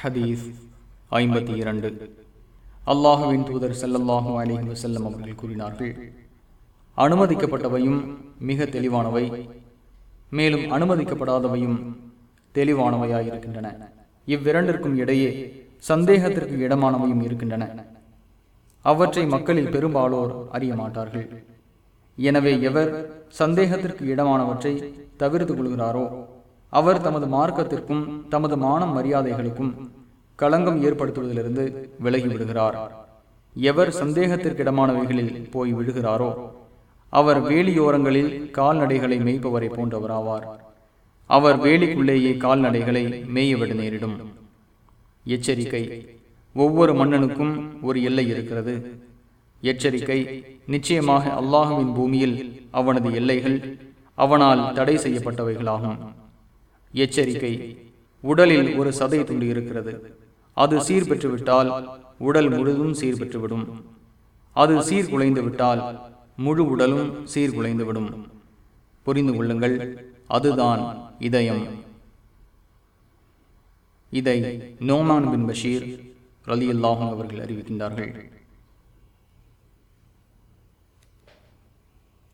ஹதீஸ் ஐம்பத்தி இரண்டு. அல்லாஹுவின் தூதர் செல்லல்லாஹு அலைஹி வசல்லம் அவர்கள் கூறினார்கள் அனுமதிக்கப்பட்டவையும் மிக தெளிவானவை மேலும் அனுமதிக்கப்படாதவையும் தெளிவானவையாயிருக்கின்றன. இவ்விரண்டிற்கும் இடையே சந்தேகத்திற்கு இடமானவையும் இருக்கின்றன. அவற்றை மக்களில் பெரும்பாலோர் அறிய மாட்டார்கள். எனவே எவர் சந்தேகத்திற்கு இடமானவற்றை தவிர்த்து கொள்கிறாரோ அவர் தமது மார்க்கத்திற்கும் தமது மானம் மரியாதைகளுக்கும் களங்கம் ஏற்படுத்துவதிலிருந்து விலகி விடுகிறார். எவர் சந்தேகத்திற்கிடமானவைகளில் போய் விழுகிறாரோ அவர் வேலியோரங்களில் கால்நடைகளை மேய்ப்பவரை போன்றவராவார். அவர் வேலிக்குள்ளேயே கால்நடைகளை மேயவிட நேரிடும். எச்சரிக்கை ஒவ்வொரு மன்னனுக்கும் ஒரு எல்லை இருக்கிறது. எச்சரிக்கை நிச்சயமாக அல்லாஹுவின் பூமியில் அவனது எல்லைகள் அவனால் தடை செய்யப்பட்டவைகளாகும். எச்சரிக்கை. உடலில் ஒரு சதை துண்டு இருக்கிறது. அது சீர் பெற்றுவிட்டால் உடல் முழுதும் சீர்பெற்றுவிடும் அது சீர்குலைந்து விட்டால் முழு உடலும் சீர்குலைந்துவிடும் புரிந்து கொள்ளுங்கள் அதுதான் இதயம். இதை நோமான் பின் பஷீர் ரலி அல்லாஹும் அவர்கள் அறிவிக்கின்றார்கள்.